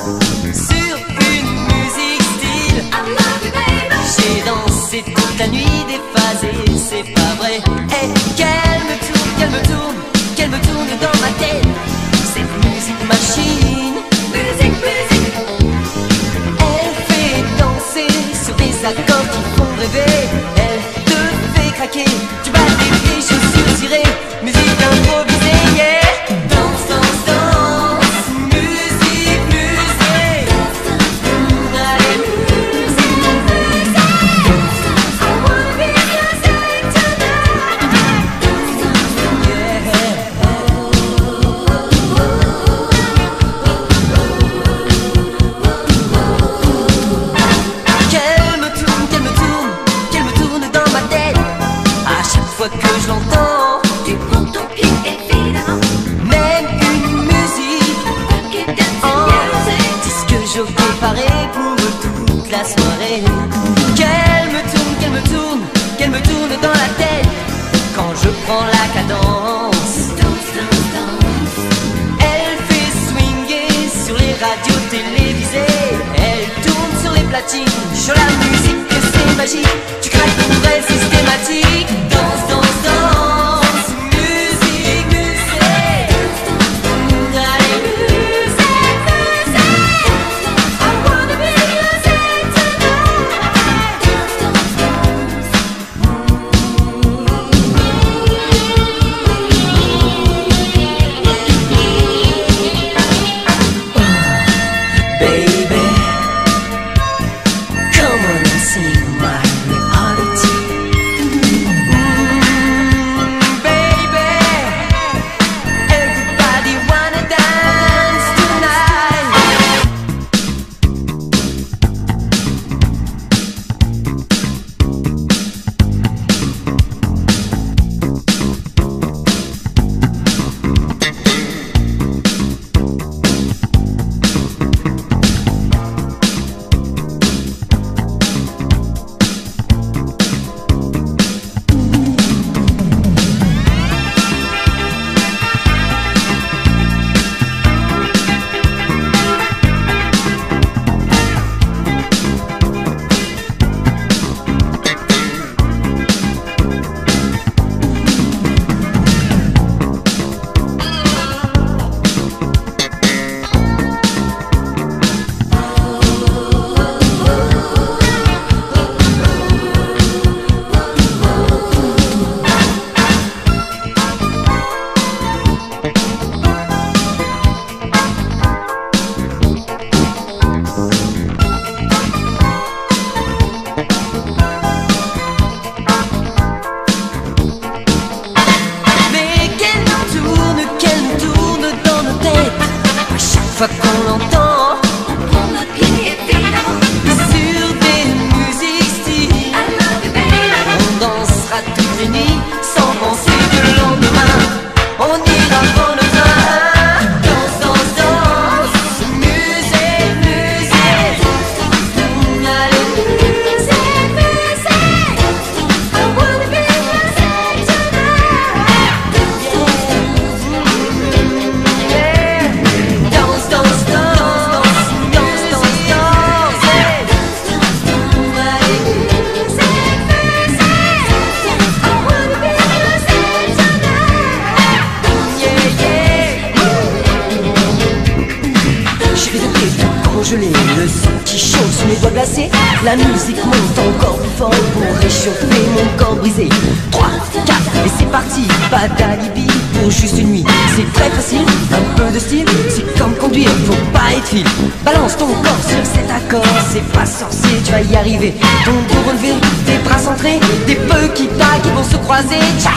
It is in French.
Sur une musique style. J'ai dansé toute la nuit déphasée C'est pas vrai. fois que je l'entends, tu prends ton pied évidemment. Même une musique, en disque je préparé pour toute la soirée. Qu'elle me tourne, qu'elle me tourne, qu'elle me tourne dans la tête quand je prends la cadence. Elle fait swinguer sur les radios télévisées, elle tourne sur les platines, sur la musique c'est magique, tu craques pour elle systématique. Fois qu'on l'entend. Sur des musiques styles On dansera toutes les nuits le sang qui chauffe sous mes doigts glacés. La musique monte encore plus fort pour réchauffer mon corps brisé. 3, 4, et c'est parti, pas d'alibi pour juste une nuit. C'est très facile, un peu de style, c'est comme conduire, faut pas être fil. Balance ton corps sur cet accord, c'est pas sorcier, tu vas y arriver. Ton dos relevé, tes bras centrés, des petits pas qui vont se croiser. Tcha